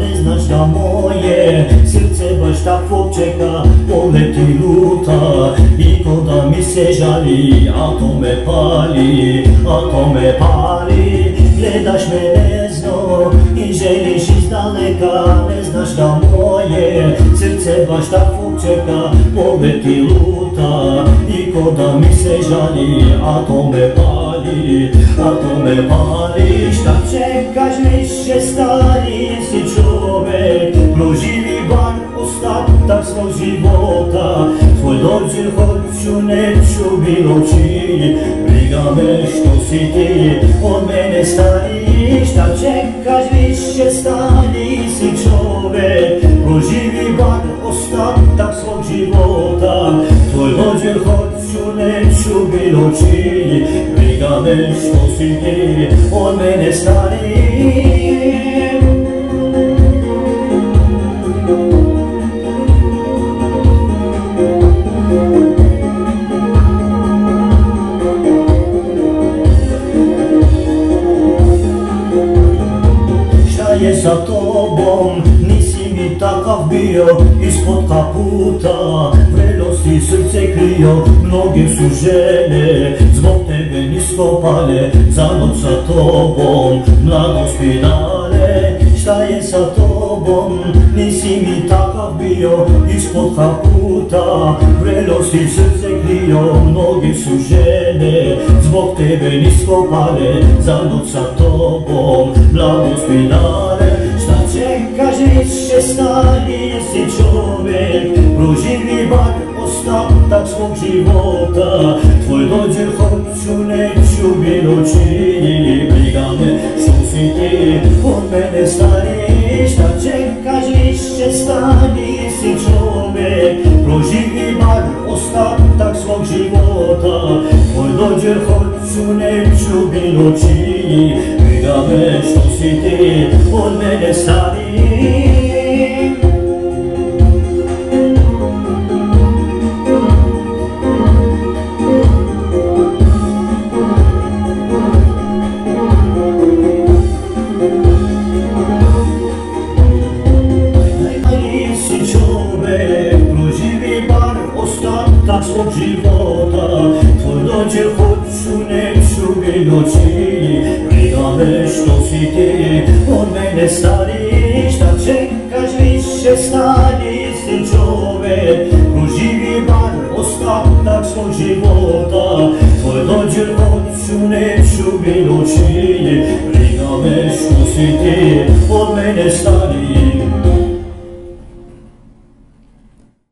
ne znaš da moje Srce baš takvog čeka, poleti luta I ko da mi se žali, a to me pali, a to me pali. Gledaš me nezno i želiš iz daleka Ne znaš da moje srce baš takvog čeka, poleti luta I ko da mi se žali, a to me pali a to me pali Šta čekaš više stari si čovek? Proživi bar ostatak svog života. Tvoj dođe hoću, neću bilo čiji Briga me što si ti od mene stari. Šta čekaš više stari si čovek? Proživi bar ostatak svog života. Tvoj dođe hoću, neću bilo čiji ne što si ti stari Šta je za tobom, nisi mi bio Ispod kaputa, si srce krio, mnoge su žene Zbog tebe nisko pale, za noć sa tobom Mladosti dale, šta je sa tobom? Nisi mi takav bio ispod kaputa. Vrelo si srce krio, mnoge su žene Zbog tebe nisko pale, za noć sa tobom Mladosti dale. Više stari si swóg żywota Twój ludzie chodź leciu miloczyni Biegamy szusiki od mene stanisz Tak czekasz jeszcze stanie jesteś człowiek Prożywny bar ostatak swóg żywota. Twój ludzie chodź leciu miloczyni Biegamy szusiki od mene stanisz života Tvoj dođe hoću, čiji Briga me što si ti od mene stari Šta čekaš više stari si čovek Proživi bar ostatak svog života Tvoj dođe hoću, neću čiji Briga me što si ti od mene stari